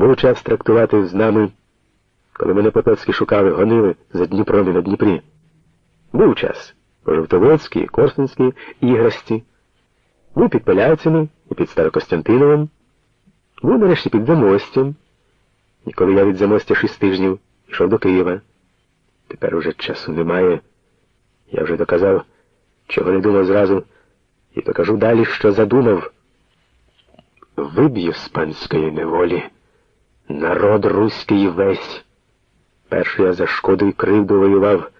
Був час трактувати з нами, коли мене Потоцькі шукали, гонили за Дніпром і на Дніпрі. Був час по Жовтоводській, Корсунській, Іграсті. Був під Паляцями і під Старокостянтиновим. Був нарешті під Замостям. І коли я від Замостя шість тижнів йшов до Києва. Тепер уже часу немає. Я вже доказав, чого не думав зразу, і докажу далі, що задумав. Виб'ю з панської неволі. Народ руський весь. Перший я за шкоду і кривду воював.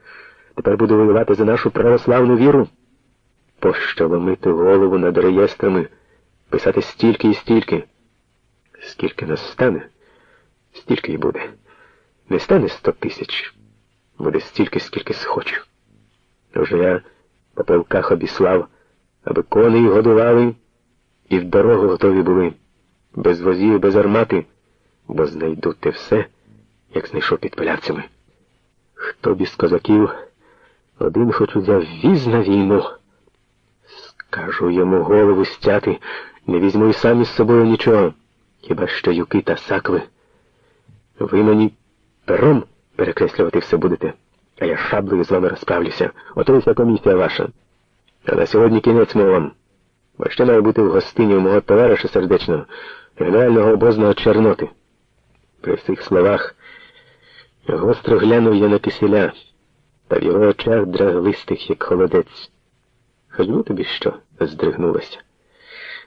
Тепер буду воювати за нашу православну віру. Пощо ломити голову над реєстрами, писати стільки і стільки. Скільки нас стане, стільки й буде. Не стане сто тисяч. Буде стільки, скільки схочу. Вже я по пилках обіслав, аби коней годували і в дорогу готові були, без возів, без армати, бо знайду те все, як знайшов під пилявцями. Хто б із козаків один хоч узяв віз на війну, скажу йому голову стяти, не візьму і сам із собою нічого, хіба що юки та сакви. Ви мені пером перекреслювати все будете, а я шаблею з вами розправлюся. Ото вся комісія ваша. А на сьогодні кінець мовам. Бо ще має бути в гостині у мого товариша сердечного, генерального обозного Чорноти. При всіх словах гостро глянув я на киселя, та в його очах драглистих, як холодець. Хоч би тобі що, здригнулося.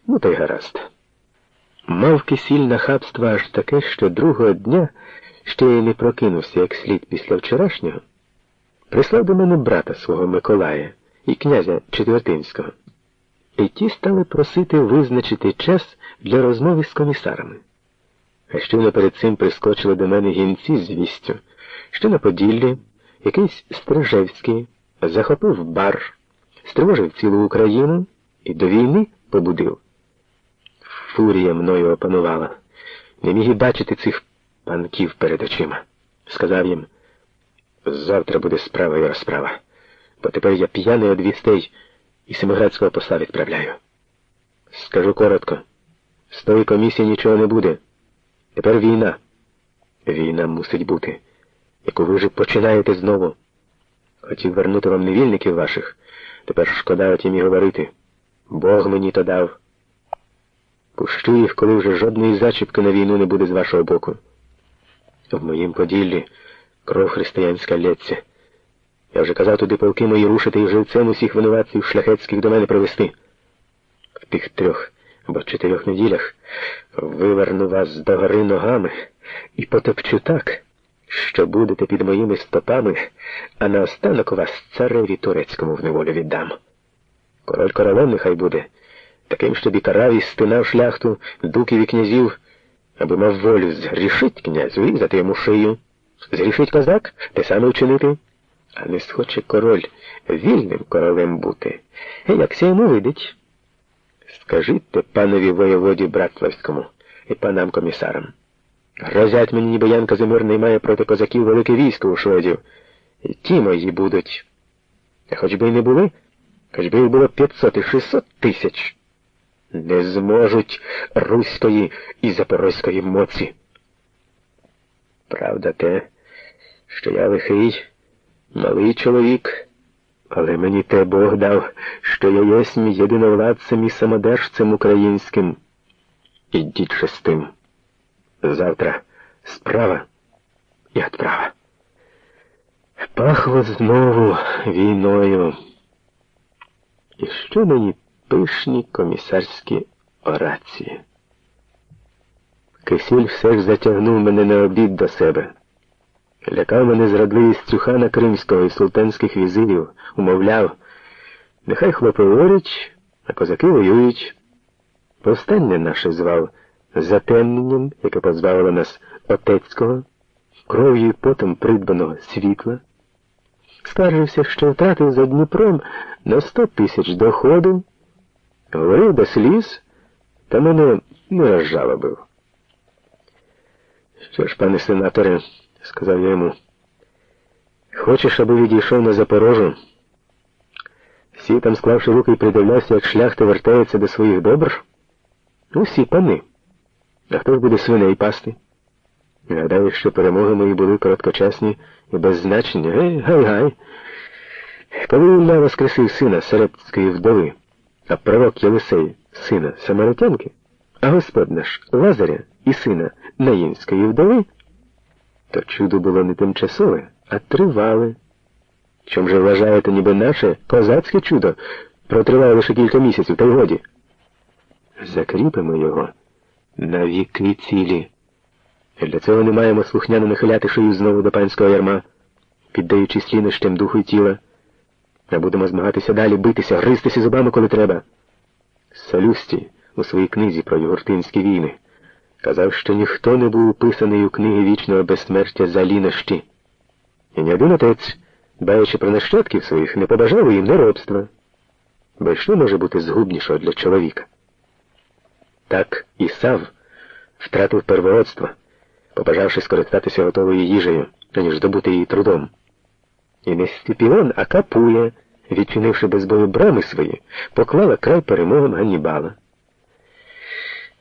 Ну, та й гаразд. Мав кисіль нахабства аж таке, що другого дня ще й не прокинувся як слід після вчорашнього, прислав до мене брата свого Миколая і князя Четвертинського. І ті стали просити визначити час для розмови з комісарами. А щойно перед цим прискочили до мене гінці з вістю, що на Поділлі якийсь Стрижевський захопив бар, стривожив цілу Україну і до війни побудив. Фурія мною опанувала. Не міг і бачити цих панків перед очима. Сказав їм, завтра буде справа і розправа, бо тепер я п'яний од вістей і Семиградського посла відправляю. Скажу коротко, з тої комісії нічого не буде. Тепер війна. Війна мусить бути, яку ви вже починаєте знову. Хотів вернути вам невільників ваших, тепер шкода отім і говорити. Бог мені то дав. Пущу їх, коли вже жодної зачіпки на війну не буде з вашого боку. В моїм поділлі кров християнська лється. Я вже казав туди полки мої рушити і живцем усіх винуватців шляхетських до мене привести. В тих трьох або чотирьох неділях виверну вас до гори ногами і потопчу так, що будете під моїми стопами, а наостанок вас цареві турецькому в неволю віддам. Король королем нехай буде, таким, щоб і карав і стинав шляхту, дуків і князів, аби мав волю згрішить князю і зати йому шию. Згрішить козак, те саме вчинити. А не схоче король вільним королем бути. Як це йому видить? Скажіть панові воєводі Братславському і панам комісарам. Грозять мені, ніби Ян Казимир має проти козаків велике військо у шведів. І ті мої будуть. А хоч би й не були, хоч би їх було 500 і 600 тисяч. Не зможуть руської і запорозької моці. Правда те, що я лихий, малий чоловік, але мені те Бог дав, що я єсмь єдиновладцем і самодержцем українським. Ідіть шестим. Завтра справа і отправа. Пахло знову війною. І що мені пишні комісарські орації? Кисіль все ж затягнув мене на обід до себе. Лякав мене зрадливість Цюхана Кримського і султанських візирів, умовляв, нехай хлопи говорять, а козаки воюють. Повстання наше звав затемненням, яке позбавило нас отецького, кров'ю і потом придбаного світла. Скаржився, що втратив за Дніпром на сто тисяч доходу, говорив до сліз, та мене не розжалобив. Що ж, пане сенаторе, сказав я йому, хочеш, аби відійшов на Запорожу? Всі там, склавши руки і придивлявся, як шляхта вертається до своїх добр? Усі пани. А хто ж буде свиней пасти? Гадаю, що перемоги мої були короткочасні і беззначні. Гей, гай-гай. Коли Ілля воскресив сина Серепської вдови, а пророк Єлисей сина Самаритянки, а Господь наш Лазаря і сина Наїнської вдови, то чудо було не тимчасове, а тривале. Чом же вважаєте, ніби наше козацьке чудо протриває лише кілька місяців, та й годі? Закріпимо його на віки цілі. Для цього не маємо слухняно нахиляти шию знову до панського ярма, піддаючись лінощам духу й тіла, а будемо змагатися далі, битися, гристися зубами, коли треба. Солюсті у своїй книзі про югуртинські війни казав, що ніхто не був уписаний у книги вічного безсмертя за лінощі. І ні один отець, дбаючи про нащадків своїх, не побажав їм неробства. Бо що може бути згубнішого для чоловіка? Так Ісав втратив первоодство, побажавши скористатися готовою їжею, аніж здобути її трудом. І не Степіон, а Капуя, відчинивши без бою брами свої, поклала край перемогам Ганнібала.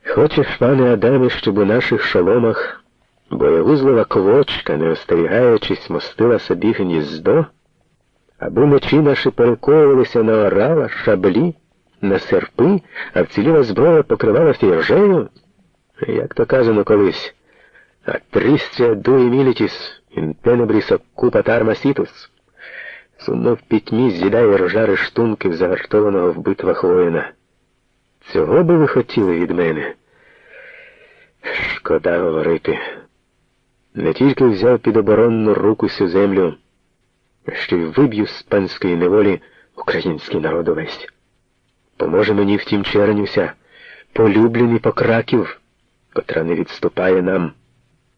Хочеш, пане Адаме, щоб у наших шоломах боєвузлова квочка, не остерігаючись, мостила собі гніздо, аби мечі наші перековувалися на орала, шаблі, на серпи, а вціліла зброя покривалася іржею, як то казано колись, «Атристя дуї мілітіс, ін тенебріс оккупатар масітус». Сумно в пітьмі з'їдає рожари штунків загартованого в битвах воїна. Цього би ви хотіли від мене. Шкода говорити. Не тільки взяв під оборонну руку всю землю, ще й виб'ю з панської неволі український народ увесь. Поможе мені втім чернюся, полюблені покраків, котра не відступає нам.